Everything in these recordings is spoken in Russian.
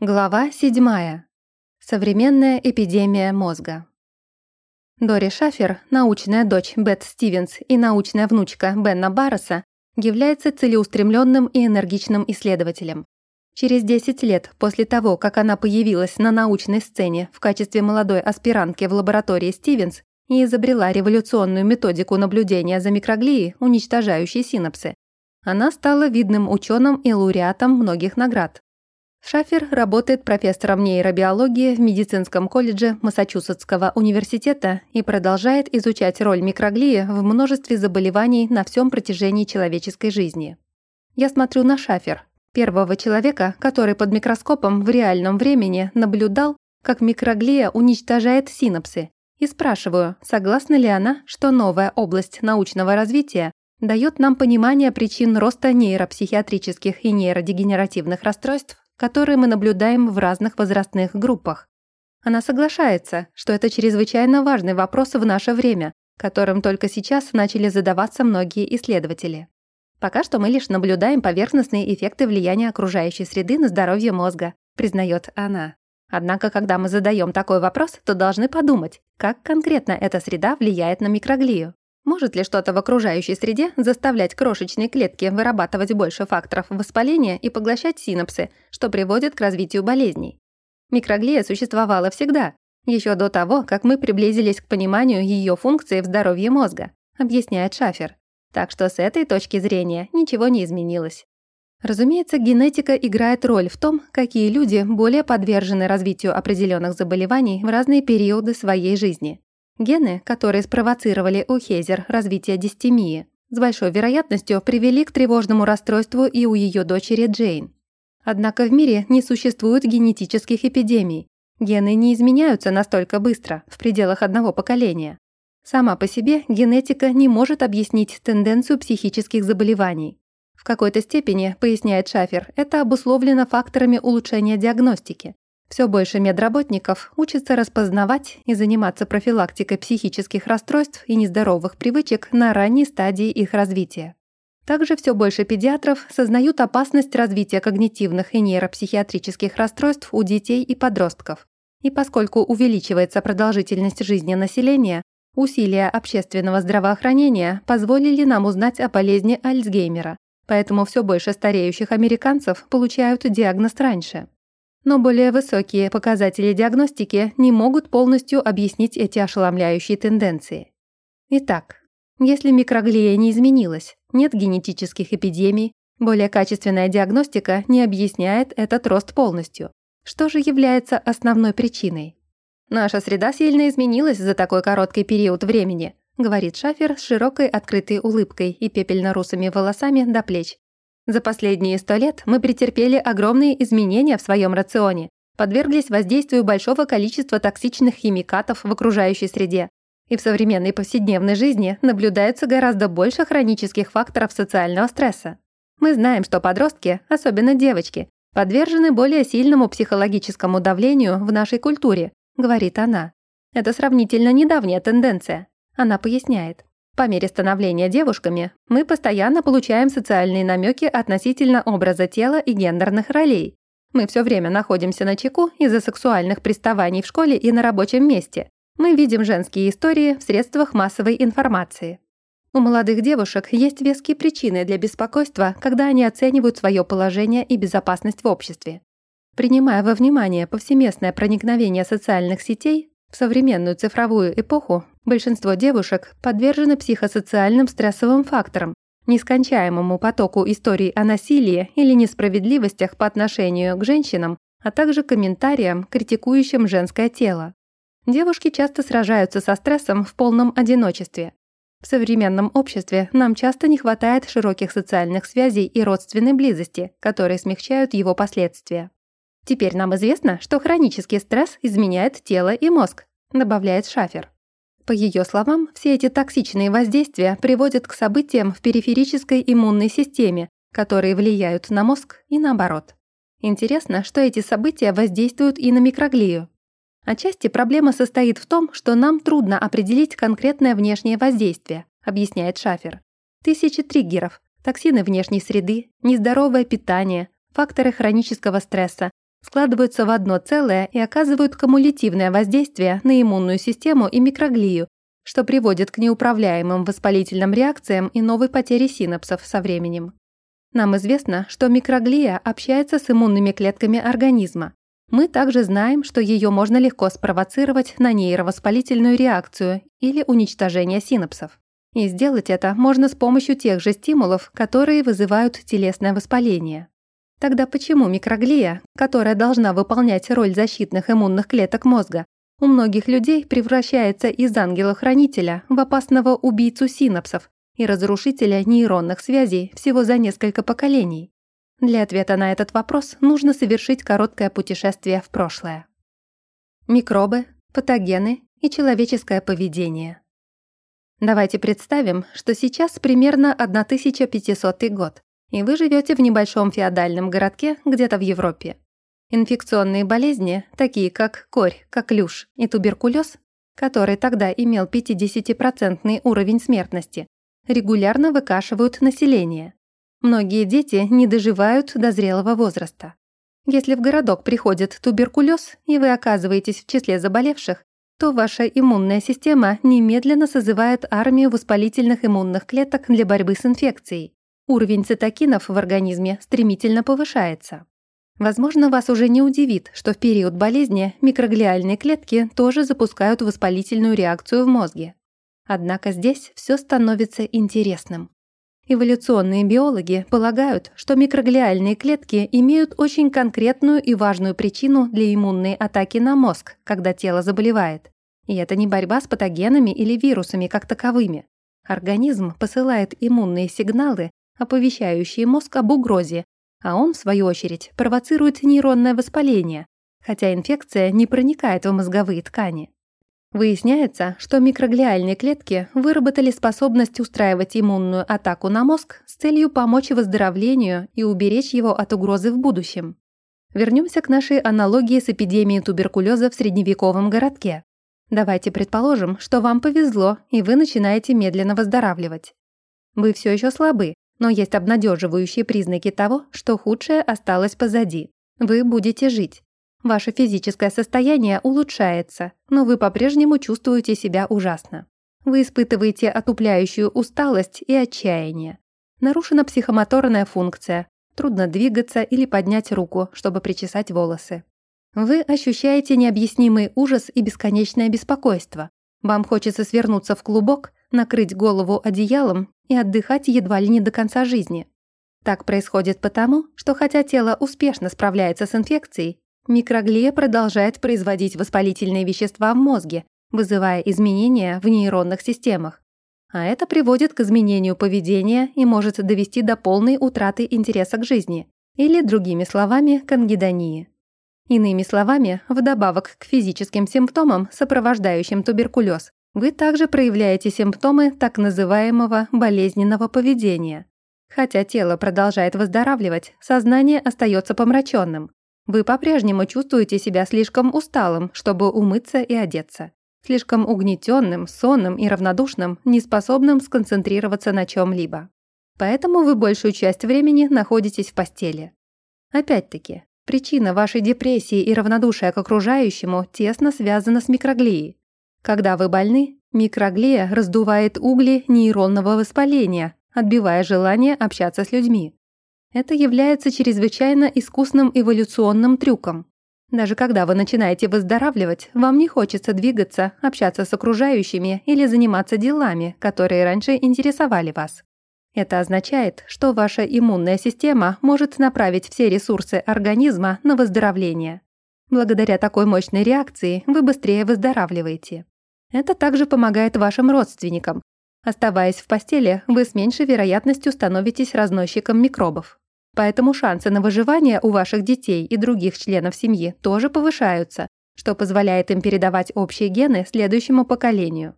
Глава 7. Современная эпидемия мозга. Дори Шафер, научная дочь Бет Стивенс и научная внучка Бенна Барреса, является целеустремленным и энергичным исследователем. Через 10 лет после того, как она появилась на научной сцене в качестве молодой аспирантки в лаборатории Стивенс и изобрела революционную методику наблюдения за микроглией, уничтожающей синапсы, она стала видным ученым и лауреатом многих наград. Шафер работает профессором нейробиологии в медицинском колледже Массачусетского университета и продолжает изучать роль микроглии в множестве заболеваний на всем протяжении человеческой жизни. Я смотрю на Шафер, первого человека, который под микроскопом в реальном времени наблюдал, как микроглия уничтожает синапсы, и спрашиваю, согласна ли она, что новая область научного развития дает нам понимание причин роста нейропсихиатрических и нейродегенеративных расстройств которые мы наблюдаем в разных возрастных группах. Она соглашается, что это чрезвычайно важный вопрос в наше время, которым только сейчас начали задаваться многие исследователи. Пока что мы лишь наблюдаем поверхностные эффекты влияния окружающей среды на здоровье мозга, признает она. Однако, когда мы задаем такой вопрос, то должны подумать, как конкретно эта среда влияет на микроглию. Может ли что-то в окружающей среде заставлять крошечные клетки вырабатывать больше факторов воспаления и поглощать синапсы, что приводит к развитию болезней? Микроглия существовала всегда, еще до того, как мы приблизились к пониманию ее функции в здоровье мозга, объясняет Шафер. Так что с этой точки зрения ничего не изменилось. Разумеется, генетика играет роль в том, какие люди более подвержены развитию определенных заболеваний в разные периоды своей жизни. Гены, которые спровоцировали у Хезер развитие дистемии, с большой вероятностью привели к тревожному расстройству и у ее дочери Джейн. Однако в мире не существует генетических эпидемий. Гены не изменяются настолько быстро, в пределах одного поколения. Сама по себе генетика не может объяснить тенденцию психических заболеваний. В какой-то степени, поясняет Шафер, это обусловлено факторами улучшения диагностики. Все больше медработников учатся распознавать и заниматься профилактикой психических расстройств и нездоровых привычек на ранней стадии их развития. Также все больше педиатров сознают опасность развития когнитивных и нейропсихиатрических расстройств у детей и подростков. И поскольку увеличивается продолжительность жизни населения, усилия общественного здравоохранения позволили нам узнать о болезни Альцгеймера, поэтому все больше стареющих американцев получают диагноз раньше но более высокие показатели диагностики не могут полностью объяснить эти ошеломляющие тенденции. Итак, если микроглия не изменилась, нет генетических эпидемий, более качественная диагностика не объясняет этот рост полностью. Что же является основной причиной? «Наша среда сильно изменилась за такой короткий период времени», говорит Шафер с широкой открытой улыбкой и пепельно-русыми волосами до плеч. За последние сто лет мы претерпели огромные изменения в своем рационе, подверглись воздействию большого количества токсичных химикатов в окружающей среде. И в современной повседневной жизни наблюдается гораздо больше хронических факторов социального стресса. Мы знаем, что подростки, особенно девочки, подвержены более сильному психологическому давлению в нашей культуре, говорит она. Это сравнительно недавняя тенденция. Она поясняет. По мере становления девушками мы постоянно получаем социальные намеки относительно образа тела и гендерных ролей. Мы все время находимся на чеку из-за сексуальных приставаний в школе и на рабочем месте. Мы видим женские истории в средствах массовой информации. У молодых девушек есть веские причины для беспокойства, когда они оценивают свое положение и безопасность в обществе. Принимая во внимание повсеместное проникновение социальных сетей, в современную цифровую эпоху большинство девушек подвержены психосоциальным стрессовым факторам, нескончаемому потоку историй о насилии или несправедливостях по отношению к женщинам, а также комментариям, критикующим женское тело. Девушки часто сражаются со стрессом в полном одиночестве. В современном обществе нам часто не хватает широких социальных связей и родственной близости, которые смягчают его последствия. Теперь нам известно, что хронический стресс изменяет тело и мозг, добавляет Шафер. По ее словам, все эти токсичные воздействия приводят к событиям в периферической иммунной системе, которые влияют на мозг и наоборот. Интересно, что эти события воздействуют и на микроглию. Отчасти проблема состоит в том, что нам трудно определить конкретное внешнее воздействие, объясняет Шафер. Тысячи триггеров, токсины внешней среды, нездоровое питание, факторы хронического стресса, складываются в одно целое и оказывают кумулятивное воздействие на иммунную систему и микроглию, что приводит к неуправляемым воспалительным реакциям и новой потере синапсов со временем. Нам известно, что микроглия общается с иммунными клетками организма. Мы также знаем, что ее можно легко спровоцировать на нейровоспалительную реакцию или уничтожение синапсов. И сделать это можно с помощью тех же стимулов, которые вызывают телесное воспаление. Тогда почему микроглия, которая должна выполнять роль защитных иммунных клеток мозга, у многих людей превращается из ангела-хранителя в опасного убийцу синапсов и разрушителя нейронных связей всего за несколько поколений? Для ответа на этот вопрос нужно совершить короткое путешествие в прошлое. Микробы, патогены и человеческое поведение. Давайте представим, что сейчас примерно 1500 год, и вы живете в небольшом феодальном городке где-то в Европе. Инфекционные болезни, такие как корь, коклюш и туберкулез, который тогда имел 50% уровень смертности, регулярно выкашивают население. Многие дети не доживают до зрелого возраста. Если в городок приходит туберкулез, и вы оказываетесь в числе заболевших, то ваша иммунная система немедленно созывает армию воспалительных иммунных клеток для борьбы с инфекцией. Уровень цитокинов в организме стремительно повышается. Возможно, вас уже не удивит, что в период болезни микроглиальные клетки тоже запускают воспалительную реакцию в мозге. Однако здесь все становится интересным. Эволюционные биологи полагают, что микроглиальные клетки имеют очень конкретную и важную причину для иммунной атаки на мозг, когда тело заболевает. И это не борьба с патогенами или вирусами как таковыми. Организм посылает иммунные сигналы, оповещающие мозг об угрозе, а он, в свою очередь, провоцирует нейронное воспаление, хотя инфекция не проникает в мозговые ткани. Выясняется, что микроглиальные клетки выработали способность устраивать иммунную атаку на мозг с целью помочь выздоровлению и уберечь его от угрозы в будущем. Вернемся к нашей аналогии с эпидемией туберкулеза в средневековом городке. Давайте предположим, что вам повезло, и вы начинаете медленно выздоравливать. Вы все еще слабы, но есть обнадеживающие признаки того, что худшее осталось позади. Вы будете жить. Ваше физическое состояние улучшается, но вы по-прежнему чувствуете себя ужасно. Вы испытываете отупляющую усталость и отчаяние. Нарушена психомоторная функция, трудно двигаться или поднять руку, чтобы причесать волосы. Вы ощущаете необъяснимый ужас и бесконечное беспокойство. Вам хочется свернуться в клубок, накрыть голову одеялом и отдыхать едва ли не до конца жизни. Так происходит потому, что хотя тело успешно справляется с инфекцией, Микроглия продолжает производить воспалительные вещества в мозге, вызывая изменения в нейронных системах. А это приводит к изменению поведения и может довести до полной утраты интереса к жизни, или, другими словами, к ангидонии. Иными словами, вдобавок к физическим симптомам, сопровождающим туберкулез, вы также проявляете симптомы так называемого болезненного поведения. Хотя тело продолжает выздоравливать, сознание остается помраченным. Вы по-прежнему чувствуете себя слишком усталым, чтобы умыться и одеться. Слишком угнетенным, сонным и равнодушным, неспособным сконцентрироваться на чем-либо. Поэтому вы большую часть времени находитесь в постели. Опять-таки, причина вашей депрессии и равнодушия к окружающему тесно связана с микроглией. Когда вы больны, микроглия раздувает угли нейронного воспаления, отбивая желание общаться с людьми. Это является чрезвычайно искусным эволюционным трюком. Даже когда вы начинаете выздоравливать, вам не хочется двигаться, общаться с окружающими или заниматься делами, которые раньше интересовали вас. Это означает, что ваша иммунная система может направить все ресурсы организма на выздоровление. Благодаря такой мощной реакции вы быстрее выздоравливаете. Это также помогает вашим родственникам, Оставаясь в постели, вы с меньшей вероятностью становитесь разносчиком микробов. Поэтому шансы на выживание у ваших детей и других членов семьи тоже повышаются, что позволяет им передавать общие гены следующему поколению.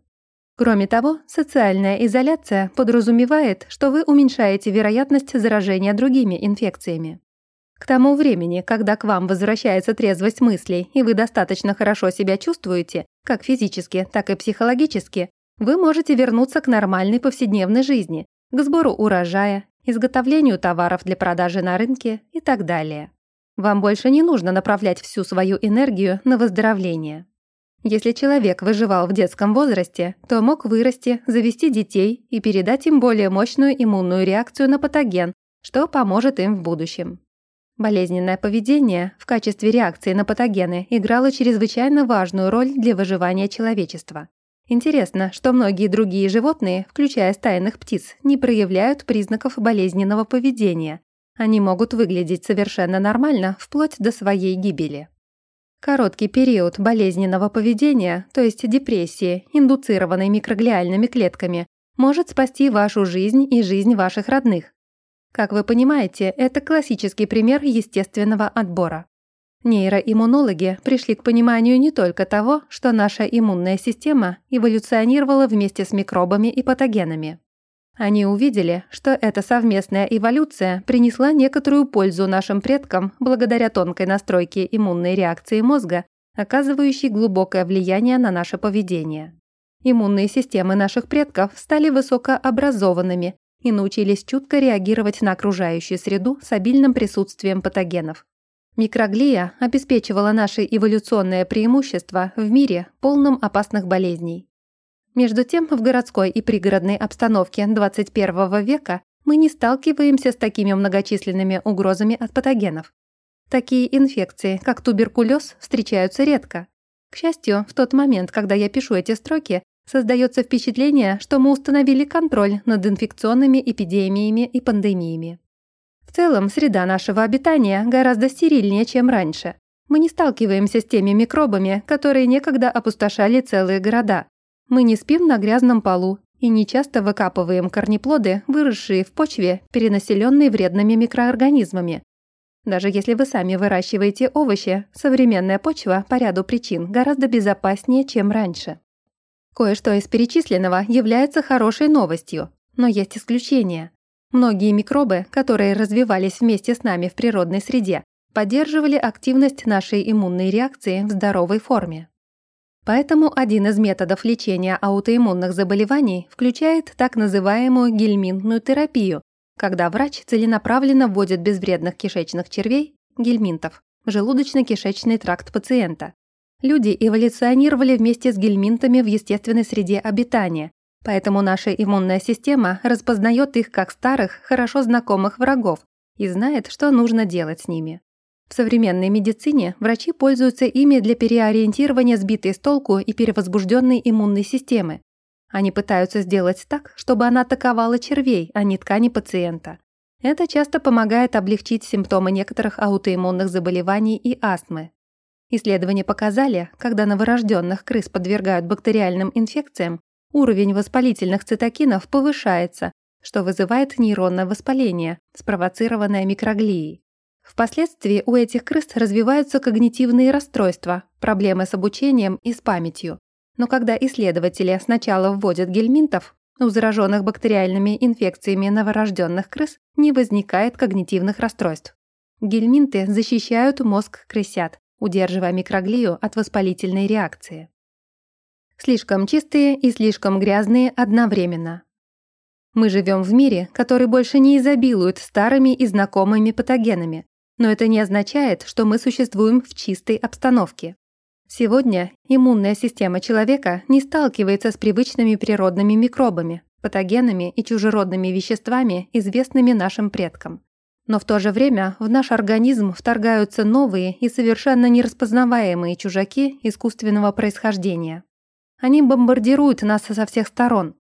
Кроме того, социальная изоляция подразумевает, что вы уменьшаете вероятность заражения другими инфекциями. К тому времени, когда к вам возвращается трезвость мыслей и вы достаточно хорошо себя чувствуете, как физически, так и психологически, вы можете вернуться к нормальной повседневной жизни, к сбору урожая, изготовлению товаров для продажи на рынке и так далее. Вам больше не нужно направлять всю свою энергию на выздоровление. Если человек выживал в детском возрасте, то мог вырасти, завести детей и передать им более мощную иммунную реакцию на патоген, что поможет им в будущем. Болезненное поведение в качестве реакции на патогены играло чрезвычайно важную роль для выживания человечества. Интересно, что многие другие животные, включая стайных птиц, не проявляют признаков болезненного поведения. Они могут выглядеть совершенно нормально вплоть до своей гибели. Короткий период болезненного поведения, то есть депрессии, индуцированной микроглиальными клетками, может спасти вашу жизнь и жизнь ваших родных. Как вы понимаете, это классический пример естественного отбора. Нейроиммунологи пришли к пониманию не только того, что наша иммунная система эволюционировала вместе с микробами и патогенами. Они увидели, что эта совместная эволюция принесла некоторую пользу нашим предкам благодаря тонкой настройке иммунной реакции мозга, оказывающей глубокое влияние на наше поведение. Иммунные системы наших предков стали высокообразованными и научились чутко реагировать на окружающую среду с обильным присутствием патогенов. Микроглия обеспечивала наше эволюционное преимущество в мире, полном опасных болезней. Между тем, в городской и пригородной обстановке 21 века мы не сталкиваемся с такими многочисленными угрозами от патогенов. Такие инфекции, как туберкулез, встречаются редко. К счастью, в тот момент, когда я пишу эти строки, создается впечатление, что мы установили контроль над инфекционными эпидемиями и пандемиями. В целом, среда нашего обитания гораздо стерильнее, чем раньше. Мы не сталкиваемся с теми микробами, которые некогда опустошали целые города, мы не спим на грязном полу и не часто выкапываем корнеплоды, выросшие в почве, перенаселенные вредными микроорганизмами. Даже если вы сами выращиваете овощи, современная почва по ряду причин гораздо безопаснее, чем раньше. Кое-что из перечисленного является хорошей новостью, но есть исключения. Многие микробы, которые развивались вместе с нами в природной среде, поддерживали активность нашей иммунной реакции в здоровой форме. Поэтому один из методов лечения аутоиммунных заболеваний включает так называемую гельминтную терапию, когда врач целенаправленно вводит безвредных кишечных червей, гельминтов, в желудочно-кишечный тракт пациента. Люди эволюционировали вместе с гельминтами в естественной среде обитания, поэтому наша иммунная система распознает их как старых, хорошо знакомых врагов и знает, что нужно делать с ними. В современной медицине врачи пользуются ими для переориентирования сбитой с толку и перевозбужденной иммунной системы. Они пытаются сделать так, чтобы она атаковала червей, а не ткани пациента. Это часто помогает облегчить симптомы некоторых аутоиммунных заболеваний и астмы. Исследования показали, когда новорожденных крыс подвергают бактериальным инфекциям, уровень воспалительных цитокинов повышается, что вызывает нейронное воспаление, спровоцированное микроглией. Впоследствии у этих крыс развиваются когнитивные расстройства, проблемы с обучением и с памятью. Но когда исследователи сначала вводят гельминтов, у зараженных бактериальными инфекциями новорожденных крыс не возникает когнитивных расстройств. Гельминты защищают мозг крысят, удерживая микроглию от воспалительной реакции. Слишком чистые и слишком грязные одновременно. Мы живем в мире, который больше не изобилует старыми и знакомыми патогенами, но это не означает, что мы существуем в чистой обстановке. Сегодня иммунная система человека не сталкивается с привычными природными микробами, патогенами и чужеродными веществами, известными нашим предкам. Но в то же время в наш организм вторгаются новые и совершенно нераспознаваемые чужаки искусственного происхождения. Они бомбардируют нас со всех сторон,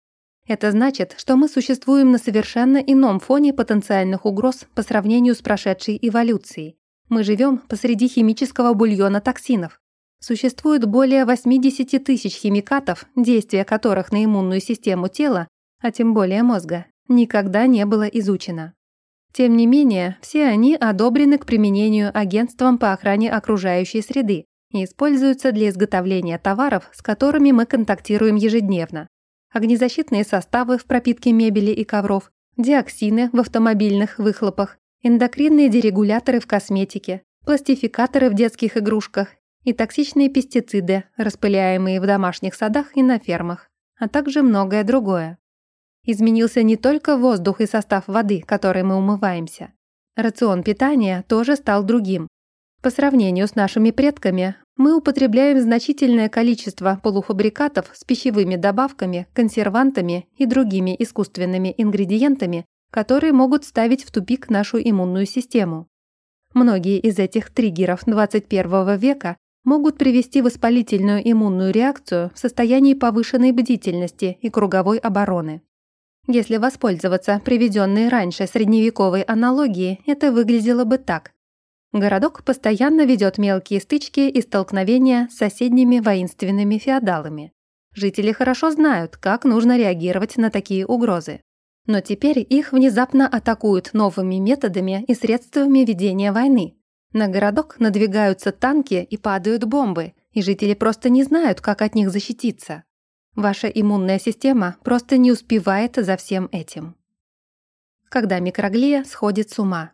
это значит, что мы существуем на совершенно ином фоне потенциальных угроз по сравнению с прошедшей эволюцией. Мы живем посреди химического бульона токсинов. Существует более 80 тысяч химикатов, действия которых на иммунную систему тела, а тем более мозга, никогда не было изучено. Тем не менее, все они одобрены к применению агентством по охране окружающей среды и используются для изготовления товаров, с которыми мы контактируем ежедневно огнезащитные составы в пропитке мебели и ковров, диоксины в автомобильных выхлопах, эндокринные дерегуляторы в косметике, пластификаторы в детских игрушках и токсичные пестициды, распыляемые в домашних садах и на фермах, а также многое другое. Изменился не только воздух и состав воды, которой мы умываемся. Рацион питания тоже стал другим. По сравнению с нашими предками, мы употребляем значительное количество полуфабрикатов с пищевыми добавками, консервантами и другими искусственными ингредиентами, которые могут ставить в тупик нашу иммунную систему. Многие из этих триггеров 21 века могут привести воспалительную иммунную реакцию в состоянии повышенной бдительности и круговой обороны. Если воспользоваться приведенной раньше средневековой аналогией, это выглядело бы так. Городок постоянно ведет мелкие стычки и столкновения с соседними воинственными феодалами. Жители хорошо знают, как нужно реагировать на такие угрозы. Но теперь их внезапно атакуют новыми методами и средствами ведения войны. На городок надвигаются танки и падают бомбы, и жители просто не знают, как от них защититься. Ваша иммунная система просто не успевает за всем этим. Когда микроглия сходит с ума.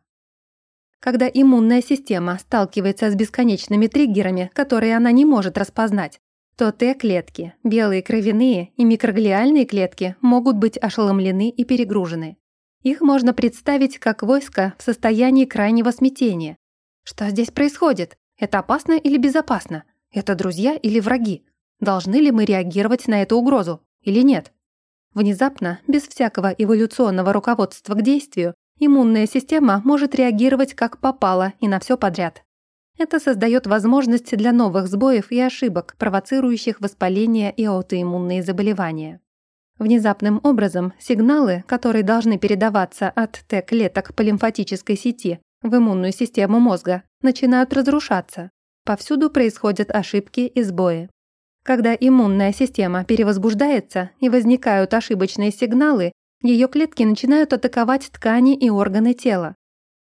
Когда иммунная система сталкивается с бесконечными триггерами, которые она не может распознать, то Т-клетки, белые кровяные и микроглиальные клетки могут быть ошеломлены и перегружены. Их можно представить как войско в состоянии крайнего смятения. Что здесь происходит? Это опасно или безопасно? Это друзья или враги? Должны ли мы реагировать на эту угрозу или нет? Внезапно, без всякого эволюционного руководства к действию, иммунная система может реагировать как попало и на все подряд. Это создает возможность для новых сбоев и ошибок, провоцирующих воспаление и аутоиммунные заболевания. Внезапным образом сигналы, которые должны передаваться от Т-клеток по лимфатической сети в иммунную систему мозга, начинают разрушаться. Повсюду происходят ошибки и сбои. Когда иммунная система перевозбуждается и возникают ошибочные сигналы, ее клетки начинают атаковать ткани и органы тела,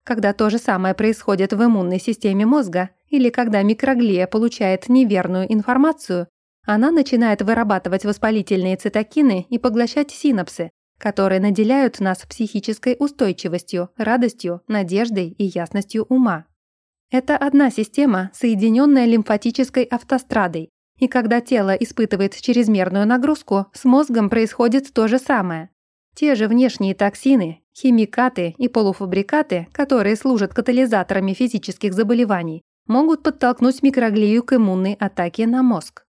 когда то же самое происходит в иммунной системе мозга или когда микроглия получает неверную информацию, она начинает вырабатывать воспалительные цитокины и поглощать синапсы, которые наделяют нас психической устойчивостью, радостью, надеждой и ясностью ума. Это одна система, соединенная лимфатической автострадой, и когда тело испытывает чрезмерную нагрузку, с мозгом происходит то же самое. Те же внешние токсины, Химикаты и полуфабрикаты, которые служат катализаторами физических заболеваний, могут подтолкнуть микроглию к иммунной атаке на мозг.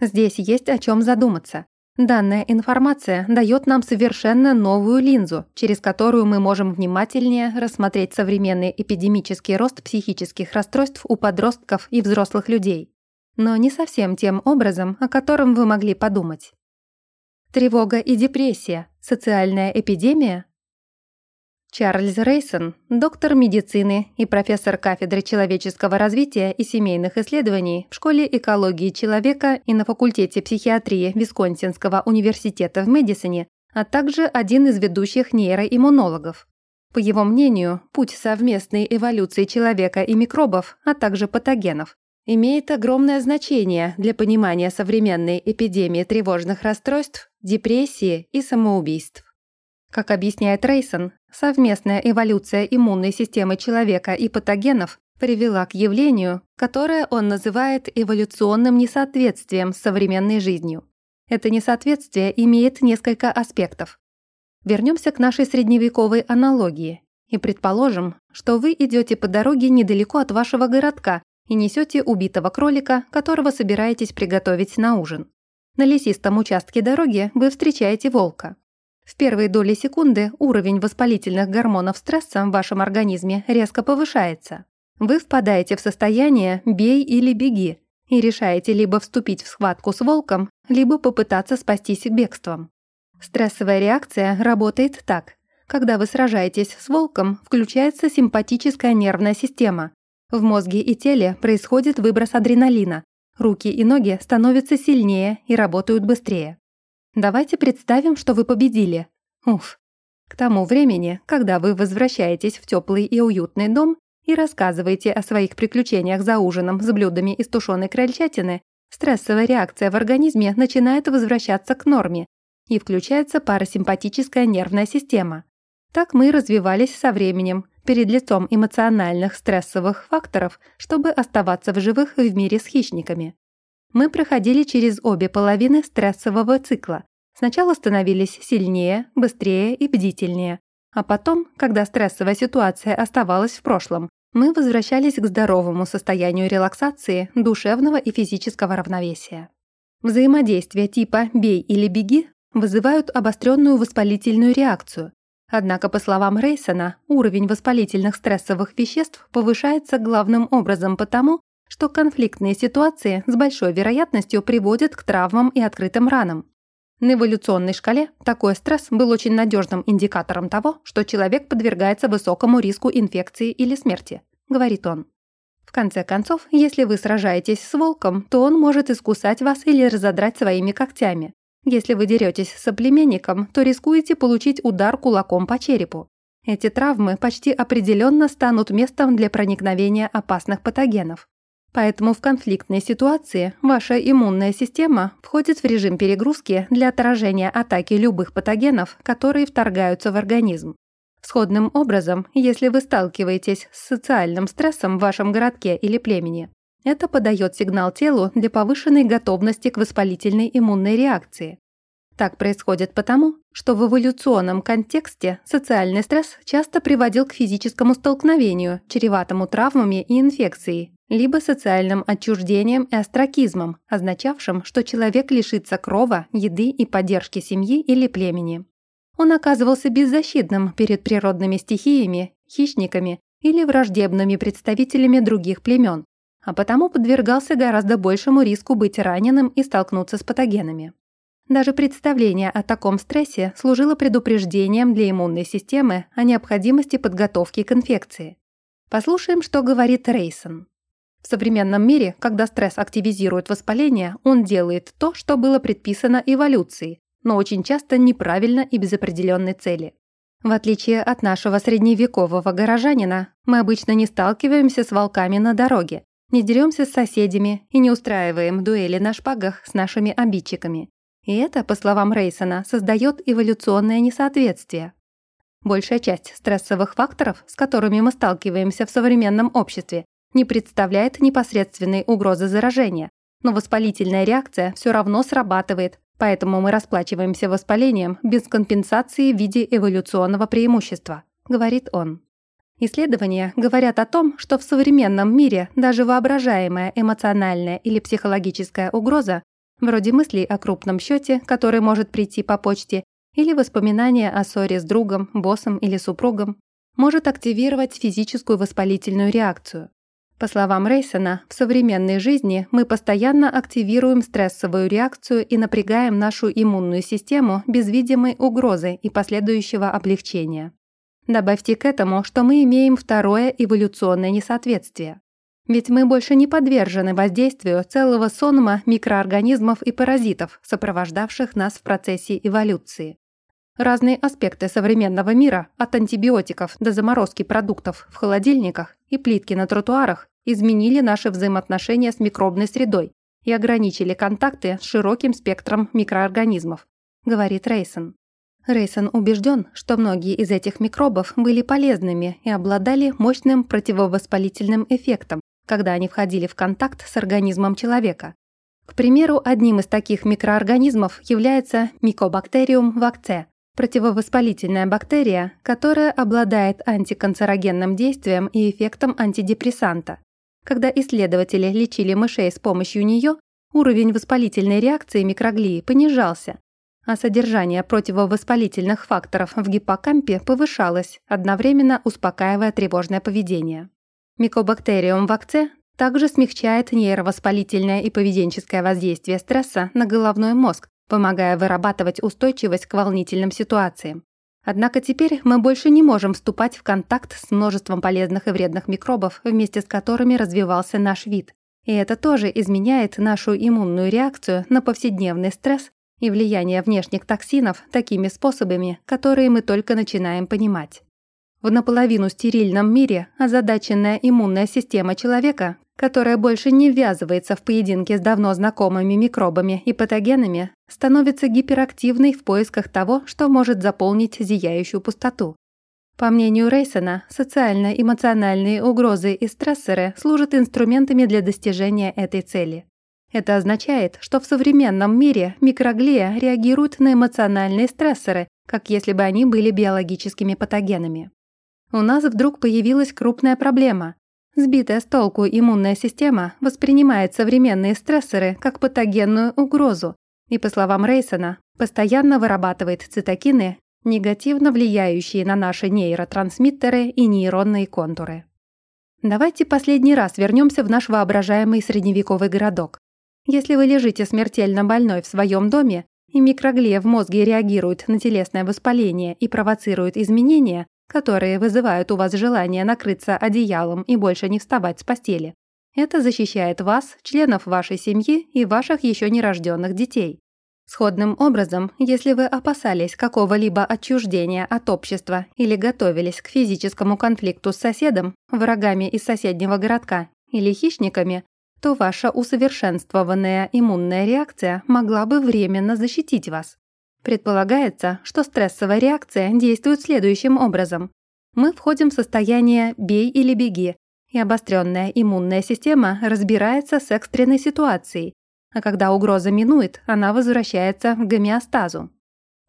Здесь есть о чем задуматься. Данная информация дает нам совершенно новую линзу, через которую мы можем внимательнее рассмотреть современный эпидемический рост психических расстройств у подростков и взрослых людей. Но не совсем тем образом, о котором вы могли подумать. Тревога и депрессия, социальная эпидемия, Чарльз Рейсон, доктор медицины и профессор кафедры человеческого развития и семейных исследований в Школе экологии человека и на факультете психиатрии Висконсинского университета в Мэдисоне, а также один из ведущих нейроиммунологов. По его мнению, путь совместной эволюции человека и микробов, а также патогенов, имеет огромное значение для понимания современной эпидемии тревожных расстройств, депрессии и самоубийств. Как объясняет Рейсон, совместная эволюция иммунной системы человека и патогенов привела к явлению, которое он называет эволюционным несоответствием с современной жизнью. Это несоответствие имеет несколько аспектов. Вернемся к нашей средневековой аналогии и предположим, что вы идете по дороге недалеко от вашего городка и несете убитого кролика, которого собираетесь приготовить на ужин. На лесистом участке дороги вы встречаете волка. В первые доли секунды уровень воспалительных гормонов стресса в вашем организме резко повышается. Вы впадаете в состояние «бей или беги» и решаете либо вступить в схватку с волком, либо попытаться спастись бегством. Стрессовая реакция работает так. Когда вы сражаетесь с волком, включается симпатическая нервная система. В мозге и теле происходит выброс адреналина. Руки и ноги становятся сильнее и работают быстрее. Давайте представим, что вы победили. Уф. К тому времени, когда вы возвращаетесь в теплый и уютный дом и рассказываете о своих приключениях за ужином с блюдами из тушеной крольчатины, стрессовая реакция в организме начинает возвращаться к норме и включается парасимпатическая нервная система. Так мы развивались со временем, перед лицом эмоциональных стрессовых факторов, чтобы оставаться в живых в мире с хищниками. Мы проходили через обе половины стрессового цикла. Сначала становились сильнее, быстрее и бдительнее. А потом, когда стрессовая ситуация оставалась в прошлом, мы возвращались к здоровому состоянию релаксации, душевного и физического равновесия. Взаимодействия типа «бей или беги» вызывают обостренную воспалительную реакцию. Однако, по словам Рейсона, уровень воспалительных стрессовых веществ повышается главным образом потому, что конфликтные ситуации с большой вероятностью приводят к травмам и открытым ранам. На эволюционной шкале такой стресс был очень надежным индикатором того, что человек подвергается высокому риску инфекции или смерти, говорит он. В конце концов, если вы сражаетесь с волком, то он может искусать вас или разодрать своими когтями. Если вы деретесь с соплеменником, то рискуете получить удар кулаком по черепу. Эти травмы почти определенно станут местом для проникновения опасных патогенов. Поэтому в конфликтной ситуации ваша иммунная система входит в режим перегрузки для отражения атаки любых патогенов, которые вторгаются в организм. Сходным образом, если вы сталкиваетесь с социальным стрессом в вашем городке или племени, это подает сигнал телу для повышенной готовности к воспалительной иммунной реакции. Так происходит потому, что в эволюционном контексте социальный стресс часто приводил к физическому столкновению, чреватому травмами и инфекцией, либо социальным отчуждением и остракизмом, означавшим, что человек лишится крова, еды и поддержки семьи или племени. Он оказывался беззащитным перед природными стихиями, хищниками или враждебными представителями других племен, а потому подвергался гораздо большему риску быть раненым и столкнуться с патогенами. Даже представление о таком стрессе служило предупреждением для иммунной системы о необходимости подготовки к инфекции. Послушаем, что говорит Рейсон. В современном мире, когда стресс активизирует воспаление, он делает то, что было предписано эволюцией, но очень часто неправильно и без определенной цели. В отличие от нашего средневекового горожанина, мы обычно не сталкиваемся с волками на дороге, не деремся с соседями и не устраиваем дуэли на шпагах с нашими обидчиками. И это, по словам Рейсона, создает эволюционное несоответствие. Большая часть стрессовых факторов, с которыми мы сталкиваемся в современном обществе, не представляет непосредственной угрозы заражения, но воспалительная реакция все равно срабатывает, поэтому мы расплачиваемся воспалением без компенсации в виде эволюционного преимущества, говорит он. Исследования говорят о том, что в современном мире даже воображаемая эмоциональная или психологическая угроза вроде мыслей о крупном счете, который может прийти по почте, или воспоминания о ссоре с другом, боссом или супругом, может активировать физическую воспалительную реакцию. По словам Рейсона, в современной жизни мы постоянно активируем стрессовую реакцию и напрягаем нашу иммунную систему без видимой угрозы и последующего облегчения. Добавьте к этому, что мы имеем второе эволюционное несоответствие. Ведь мы больше не подвержены воздействию целого сонма микроорганизмов и паразитов, сопровождавших нас в процессе эволюции. Разные аспекты современного мира, от антибиотиков до заморозки продуктов в холодильниках и плитки на тротуарах, изменили наши взаимоотношения с микробной средой и ограничили контакты с широким спектром микроорганизмов, говорит Рейсон. Рейсон убежден, что многие из этих микробов были полезными и обладали мощным противовоспалительным эффектом, когда они входили в контакт с организмом человека. К примеру, одним из таких микроорганизмов является микобактериум вакце, противовоспалительная бактерия, которая обладает антиканцерогенным действием и эффектом антидепрессанта. Когда исследователи лечили мышей с помощью нее, уровень воспалительной реакции микроглии понижался, а содержание противовоспалительных факторов в гиппокампе повышалось, одновременно успокаивая тревожное поведение. Микобактериум вакце также смягчает нейровоспалительное и поведенческое воздействие стресса на головной мозг, помогая вырабатывать устойчивость к волнительным ситуациям. Однако теперь мы больше не можем вступать в контакт с множеством полезных и вредных микробов, вместе с которыми развивался наш вид. И это тоже изменяет нашу иммунную реакцию на повседневный стресс и влияние внешних токсинов такими способами, которые мы только начинаем понимать. В наполовину стерильном мире озадаченная иммунная система человека, которая больше не ввязывается в поединки с давно знакомыми микробами и патогенами, становится гиперактивной в поисках того, что может заполнить зияющую пустоту. По мнению Рейсона, социально-эмоциональные угрозы и стрессоры служат инструментами для достижения этой цели. Это означает, что в современном мире микроглия реагирует на эмоциональные стрессоры, как если бы они были биологическими патогенами. У нас вдруг появилась крупная проблема. Сбитая с толку иммунная система воспринимает современные стрессоры как патогенную угрозу и, по словам Рейсона, постоянно вырабатывает цитокины, негативно влияющие на наши нейротрансмиттеры и нейронные контуры. Давайте последний раз вернемся в наш воображаемый средневековый городок. Если вы лежите смертельно больной в своем доме, и микроглия в мозге реагирует на телесное воспаление и провоцирует изменения, которые вызывают у вас желание накрыться одеялом и больше не вставать с постели. Это защищает вас, членов вашей семьи и ваших еще нерожденных детей. Сходным образом, если вы опасались какого-либо отчуждения от общества или готовились к физическому конфликту с соседом, врагами из соседнего городка или хищниками, то ваша усовершенствованная иммунная реакция могла бы временно защитить вас. Предполагается, что стрессовая реакция действует следующим образом. Мы входим в состояние «бей или беги», и обостренная иммунная система разбирается с экстренной ситуацией, а когда угроза минует, она возвращается в гомеостазу.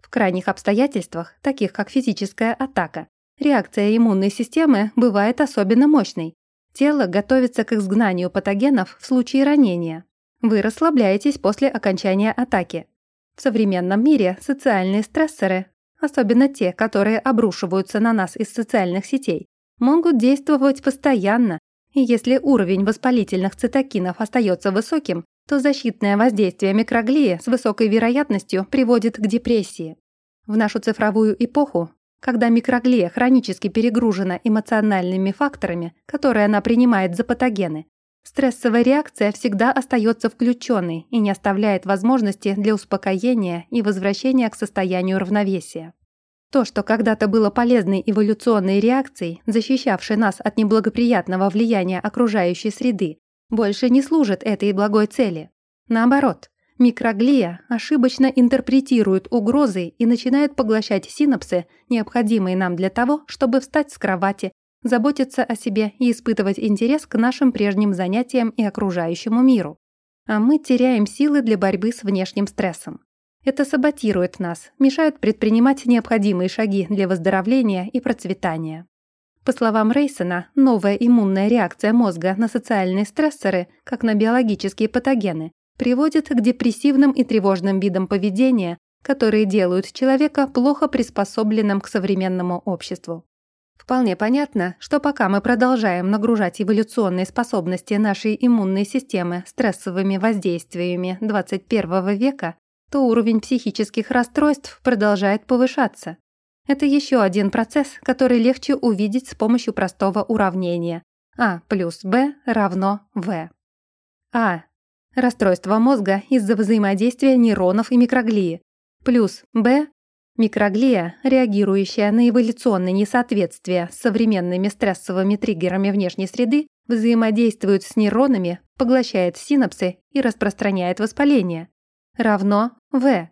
В крайних обстоятельствах, таких как физическая атака, реакция иммунной системы бывает особенно мощной. Тело готовится к изгнанию патогенов в случае ранения. Вы расслабляетесь после окончания атаки. В современном мире социальные стрессоры, особенно те, которые обрушиваются на нас из социальных сетей, могут действовать постоянно, и если уровень воспалительных цитокинов остается высоким, то защитное воздействие микроглии с высокой вероятностью приводит к депрессии. В нашу цифровую эпоху когда микроглия хронически перегружена эмоциональными факторами, которые она принимает за патогены, стрессовая реакция всегда остается включенной и не оставляет возможности для успокоения и возвращения к состоянию равновесия. То, что когда-то было полезной эволюционной реакцией, защищавшей нас от неблагоприятного влияния окружающей среды, больше не служит этой благой цели. Наоборот, Микроглия ошибочно интерпретирует угрозы и начинает поглощать синапсы, необходимые нам для того, чтобы встать с кровати, заботиться о себе и испытывать интерес к нашим прежним занятиям и окружающему миру. А мы теряем силы для борьбы с внешним стрессом. Это саботирует нас, мешает предпринимать необходимые шаги для выздоровления и процветания. По словам Рейсона, новая иммунная реакция мозга на социальные стрессоры, как на биологические патогены, приводит к депрессивным и тревожным видам поведения, которые делают человека плохо приспособленным к современному обществу. Вполне понятно, что пока мы продолжаем нагружать эволюционные способности нашей иммунной системы стрессовыми воздействиями 21 века, то уровень психических расстройств продолжает повышаться. Это еще один процесс, который легче увидеть с помощью простого уравнения А плюс Б равно В. А Расстройство мозга из-за взаимодействия нейронов и микроглии. Плюс Б. Микроглия, реагирующая на эволюционные несоответствия с современными стрессовыми триггерами внешней среды, взаимодействует с нейронами, поглощает синапсы и распространяет воспаление. Равно В.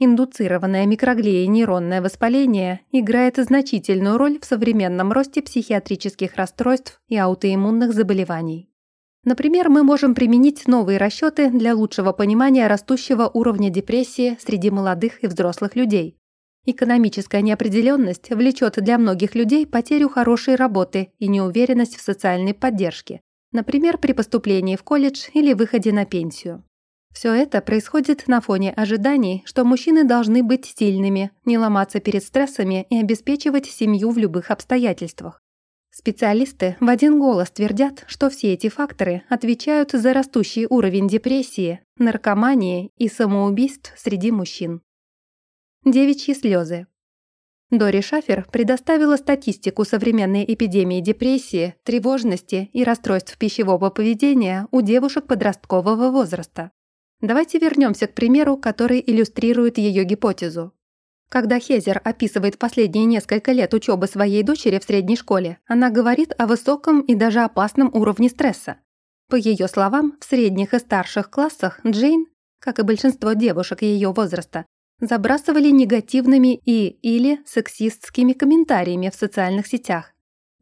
Индуцированное микроглией нейронное воспаление играет значительную роль в современном росте психиатрических расстройств и аутоиммунных заболеваний. Например, мы можем применить новые расчеты для лучшего понимания растущего уровня депрессии среди молодых и взрослых людей. Экономическая неопределенность влечет для многих людей потерю хорошей работы и неуверенность в социальной поддержке, например, при поступлении в колледж или выходе на пенсию. Все это происходит на фоне ожиданий, что мужчины должны быть сильными, не ломаться перед стрессами и обеспечивать семью в любых обстоятельствах. Специалисты в один голос твердят, что все эти факторы отвечают за растущий уровень депрессии, наркомании и самоубийств среди мужчин. Девичьи слезы. Дори Шафер предоставила статистику современной эпидемии депрессии, тревожности и расстройств пищевого поведения у девушек подросткового возраста. Давайте вернемся к примеру, который иллюстрирует ее гипотезу. Когда Хезер описывает последние несколько лет учебы своей дочери в средней школе, она говорит о высоком и даже опасном уровне стресса. По ее словам, в средних и старших классах Джейн, как и большинство девушек ее возраста, забрасывали негативными и или сексистскими комментариями в социальных сетях.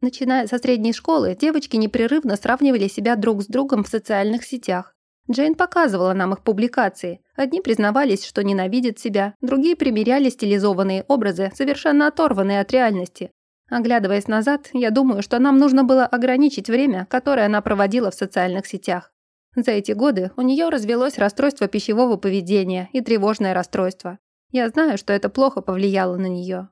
Начиная со средней школы, девочки непрерывно сравнивали себя друг с другом в социальных сетях. Джейн показывала нам их публикации. Одни признавались, что ненавидят себя, другие примеряли стилизованные образы, совершенно оторванные от реальности. Оглядываясь назад, я думаю, что нам нужно было ограничить время, которое она проводила в социальных сетях. За эти годы у нее развелось расстройство пищевого поведения и тревожное расстройство. Я знаю, что это плохо повлияло на нее.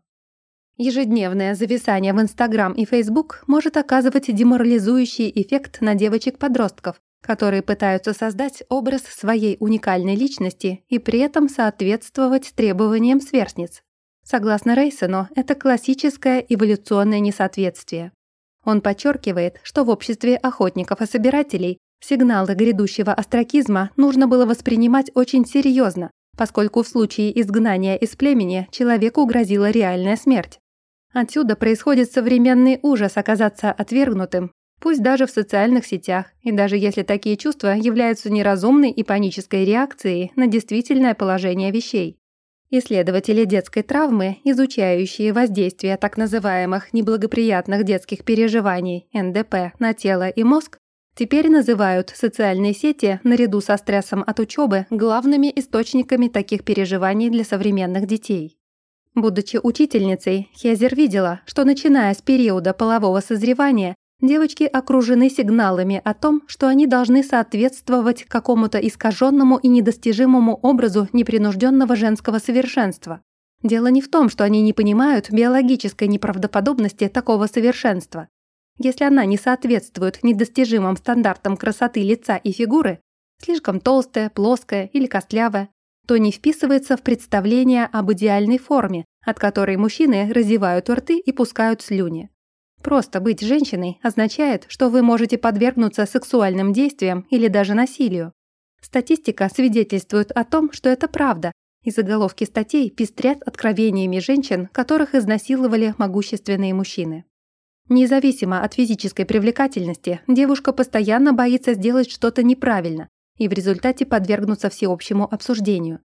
Ежедневное зависание в Инстаграм и Фейсбук может оказывать деморализующий эффект на девочек-подростков, которые пытаются создать образ своей уникальной личности и при этом соответствовать требованиям сверстниц. Согласно Рейсону, это классическое эволюционное несоответствие. Он подчеркивает, что в обществе охотников и собирателей сигналы грядущего астракизма нужно было воспринимать очень серьезно, поскольку в случае изгнания из племени человеку грозила реальная смерть. Отсюда происходит современный ужас оказаться отвергнутым Пусть даже в социальных сетях, и даже если такие чувства являются неразумной и панической реакцией на действительное положение вещей. Исследователи детской травмы, изучающие воздействие так называемых неблагоприятных детских переживаний НДП на тело и мозг, теперь называют социальные сети наряду со стрессом от учебы главными источниками таких переживаний для современных детей. Будучи учительницей, Хезер видела, что начиная с периода полового созревания Девочки окружены сигналами о том, что они должны соответствовать какому-то искаженному и недостижимому образу непринужденного женского совершенства. Дело не в том, что они не понимают биологической неправдоподобности такого совершенства. Если она не соответствует недостижимым стандартам красоты лица и фигуры, слишком толстая, плоская или костлявая, то не вписывается в представление об идеальной форме, от которой мужчины разевают рты и пускают слюни. Просто быть женщиной означает, что вы можете подвергнуться сексуальным действиям или даже насилию. Статистика свидетельствует о том, что это правда, и заголовки статей пестрят откровениями женщин, которых изнасиловали могущественные мужчины. Независимо от физической привлекательности, девушка постоянно боится сделать что-то неправильно и в результате подвергнуться всеобщему обсуждению.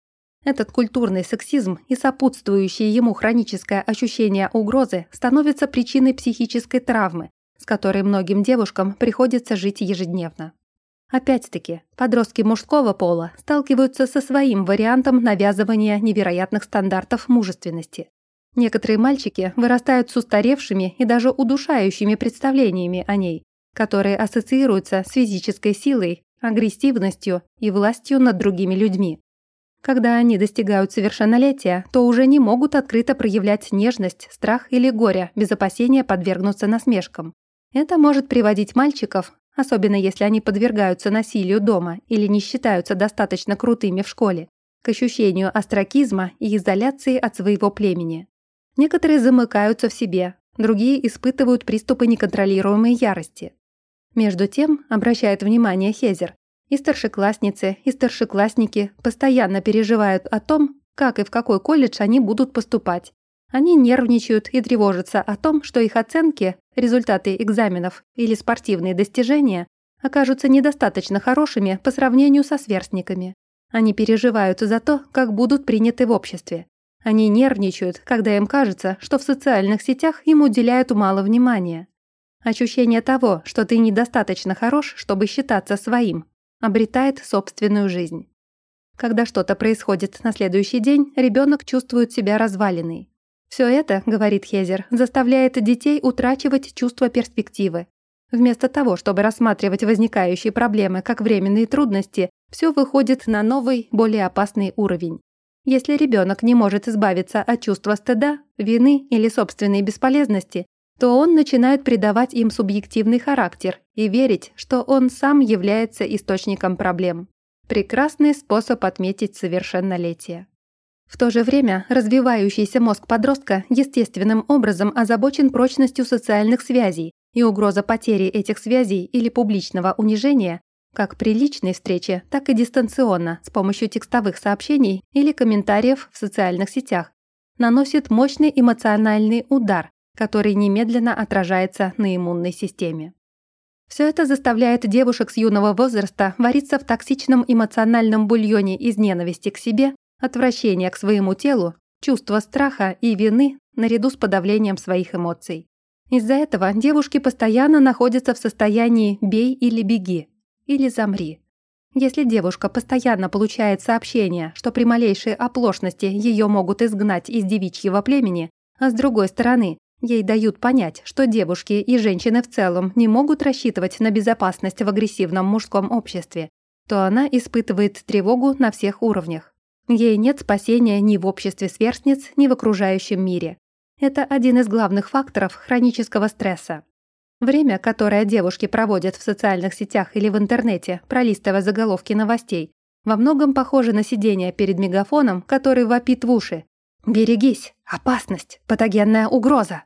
Этот культурный сексизм и сопутствующее ему хроническое ощущение угрозы становится причиной психической травмы, с которой многим девушкам приходится жить ежедневно. Опять-таки, подростки мужского пола сталкиваются со своим вариантом навязывания невероятных стандартов мужественности. Некоторые мальчики вырастают с устаревшими и даже удушающими представлениями о ней, которые ассоциируются с физической силой, агрессивностью и властью над другими людьми. Когда они достигают совершеннолетия, то уже не могут открыто проявлять нежность, страх или горе без опасения подвергнуться насмешкам. Это может приводить мальчиков, особенно если они подвергаются насилию дома или не считаются достаточно крутыми в школе, к ощущению остракизма и изоляции от своего племени. Некоторые замыкаются в себе, другие испытывают приступы неконтролируемой ярости. Между тем, обращает внимание Хезер, и старшеклассницы, и старшеклассники постоянно переживают о том, как и в какой колледж они будут поступать. Они нервничают и тревожатся о том, что их оценки, результаты экзаменов или спортивные достижения окажутся недостаточно хорошими по сравнению со сверстниками. Они переживают за то, как будут приняты в обществе. Они нервничают, когда им кажется, что в социальных сетях им уделяют мало внимания. Ощущение того, что ты недостаточно хорош, чтобы считаться своим, обретает собственную жизнь. Когда что-то происходит на следующий день, ребенок чувствует себя разваленной. Все это, говорит Хезер, заставляет детей утрачивать чувство перспективы. Вместо того, чтобы рассматривать возникающие проблемы как временные трудности, все выходит на новый, более опасный уровень. Если ребенок не может избавиться от чувства стыда, вины или собственной бесполезности, то он начинает придавать им субъективный характер и верить, что он сам является источником проблем. Прекрасный способ отметить совершеннолетие. В то же время развивающийся мозг подростка естественным образом озабочен прочностью социальных связей, и угроза потери этих связей или публичного унижения как при личной встрече, так и дистанционно с помощью текстовых сообщений или комментариев в социальных сетях наносит мощный эмоциональный удар, который немедленно отражается на иммунной системе. Все это заставляет девушек с юного возраста вариться в токсичном эмоциональном бульоне из ненависти к себе, отвращения к своему телу, чувства страха и вины наряду с подавлением своих эмоций. Из-за этого девушки постоянно находятся в состоянии «бей или беги» или «замри». Если девушка постоянно получает сообщение, что при малейшей оплошности ее могут изгнать из девичьего племени, а с другой стороны, ей дают понять, что девушки и женщины в целом не могут рассчитывать на безопасность в агрессивном мужском обществе, то она испытывает тревогу на всех уровнях. Ей нет спасения ни в обществе сверстниц, ни в окружающем мире. Это один из главных факторов хронического стресса. Время, которое девушки проводят в социальных сетях или в интернете, пролистывая заголовки новостей, во многом похоже на сидение перед мегафоном, который вопит в уши. «Берегись! Опасность! Патогенная угроза!»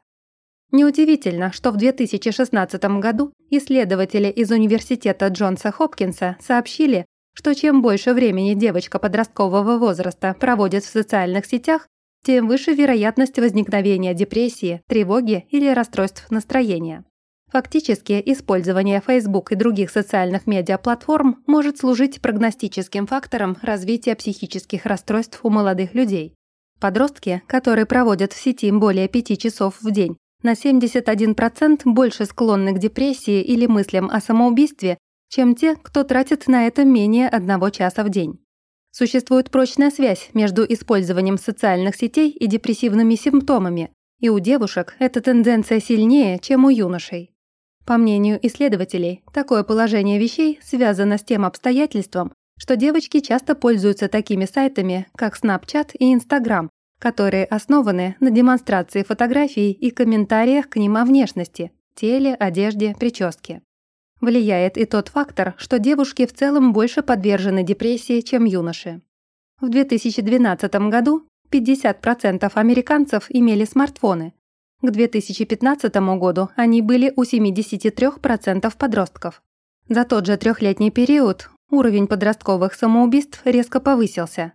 Неудивительно, что в 2016 году исследователи из университета Джонса Хопкинса сообщили, что чем больше времени девочка подросткового возраста проводит в социальных сетях, тем выше вероятность возникновения депрессии, тревоги или расстройств настроения. Фактически, использование Facebook и других социальных медиаплатформ может служить прогностическим фактором развития психических расстройств у молодых людей. Подростки, которые проводят в сети более 5 часов в день, на 71% больше склонны к депрессии или мыслям о самоубийстве, чем те, кто тратит на это менее одного часа в день. Существует прочная связь между использованием социальных сетей и депрессивными симптомами, и у девушек эта тенденция сильнее, чем у юношей. По мнению исследователей, такое положение вещей связано с тем обстоятельством, что девочки часто пользуются такими сайтами, как Snapchat и Instagram, которые основаны на демонстрации фотографий и комментариях к ним о внешности, теле, одежде, прическе. Влияет и тот фактор, что девушки в целом больше подвержены депрессии, чем юноши. В 2012 году 50% американцев имели смартфоны, к 2015 году они были у 73% подростков. За тот же трехлетний период уровень подростковых самоубийств резко повысился.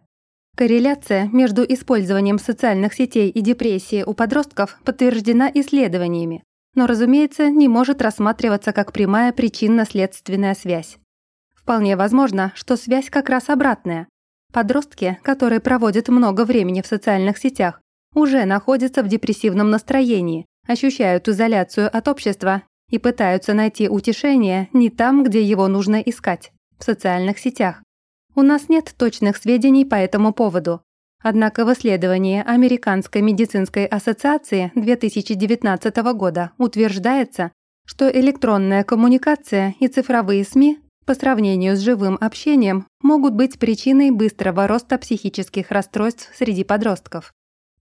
Корреляция между использованием социальных сетей и депрессией у подростков подтверждена исследованиями, но, разумеется, не может рассматриваться как прямая причинно-следственная связь. Вполне возможно, что связь как раз обратная. Подростки, которые проводят много времени в социальных сетях, уже находятся в депрессивном настроении, ощущают изоляцию от общества и пытаются найти утешение не там, где его нужно искать, в социальных сетях. У нас нет точных сведений по этому поводу. Однако в исследовании Американской медицинской ассоциации 2019 года утверждается, что электронная коммуникация и цифровые СМИ по сравнению с живым общением могут быть причиной быстрого роста психических расстройств среди подростков.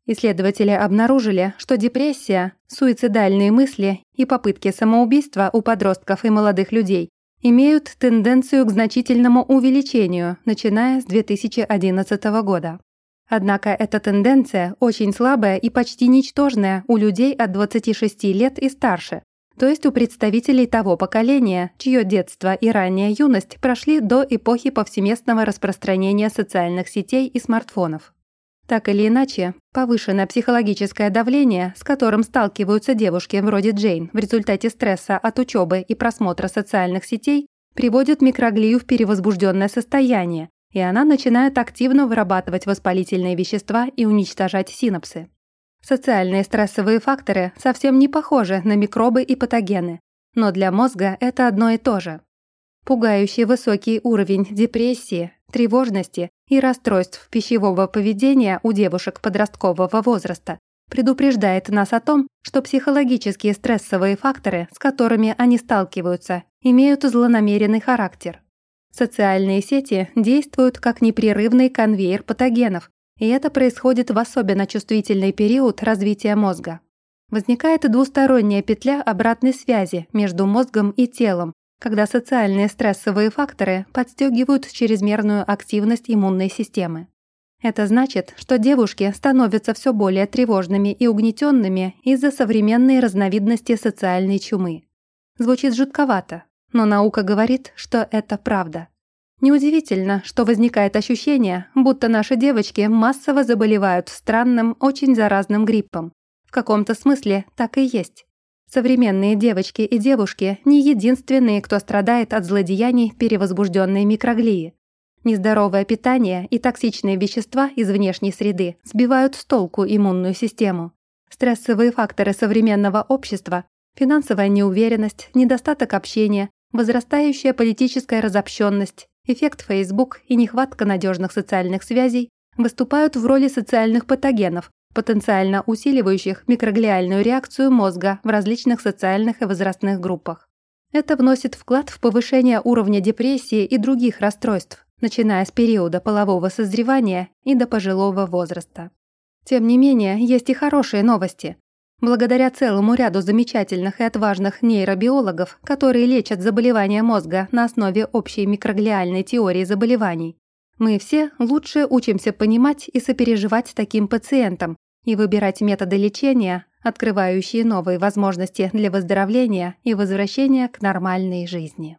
Исследователи обнаружили, что депрессия, суицидальные мысли и попытки самоубийства у подростков и молодых людей имеют тенденцию к значительному увеличению, начиная с 2011 года. Однако эта тенденция очень слабая и почти ничтожная у людей от 26 лет и старше, то есть у представителей того поколения, чье детство и ранняя юность прошли до эпохи повсеместного распространения социальных сетей и смартфонов. Так или иначе, повышенное психологическое давление, с которым сталкиваются девушки вроде Джейн в результате стресса от учебы и просмотра социальных сетей, приводит микроглию в перевозбужденное состояние, и она начинает активно вырабатывать воспалительные вещества и уничтожать синапсы. Социальные стрессовые факторы совсем не похожи на микробы и патогены, но для мозга это одно и то же. Пугающий высокий уровень депрессии, тревожности и расстройств пищевого поведения у девушек подросткового возраста предупреждает нас о том, что психологические стрессовые факторы, с которыми они сталкиваются, имеют злонамеренный характер. Социальные сети действуют как непрерывный конвейер патогенов, и это происходит в особенно чувствительный период развития мозга. Возникает двусторонняя петля обратной связи между мозгом и телом, когда социальные стрессовые факторы подстегивают чрезмерную активность иммунной системы. Это значит, что девушки становятся все более тревожными и угнетенными из-за современной разновидности социальной чумы. Звучит жутковато, но наука говорит, что это правда. Неудивительно, что возникает ощущение, будто наши девочки массово заболевают странным, очень заразным гриппом. В каком-то смысле так и есть. Современные девочки и девушки не единственные, кто страдает от злодеяний перевозбужденной микроглии. Нездоровое питание и токсичные вещества из внешней среды сбивают с толку иммунную систему. Стрессовые факторы современного общества – финансовая неуверенность, недостаток общения, возрастающая политическая разобщенность, эффект Facebook и нехватка надежных социальных связей выступают в роли социальных патогенов, потенциально усиливающих микроглиальную реакцию мозга в различных социальных и возрастных группах. Это вносит вклад в повышение уровня депрессии и других расстройств, начиная с периода полового созревания и до пожилого возраста. Тем не менее, есть и хорошие новости. Благодаря целому ряду замечательных и отважных нейробиологов, которые лечат заболевания мозга на основе общей микроглиальной теории заболеваний, мы все лучше учимся понимать и сопереживать таким пациентам и выбирать методы лечения, открывающие новые возможности для выздоровления и возвращения к нормальной жизни.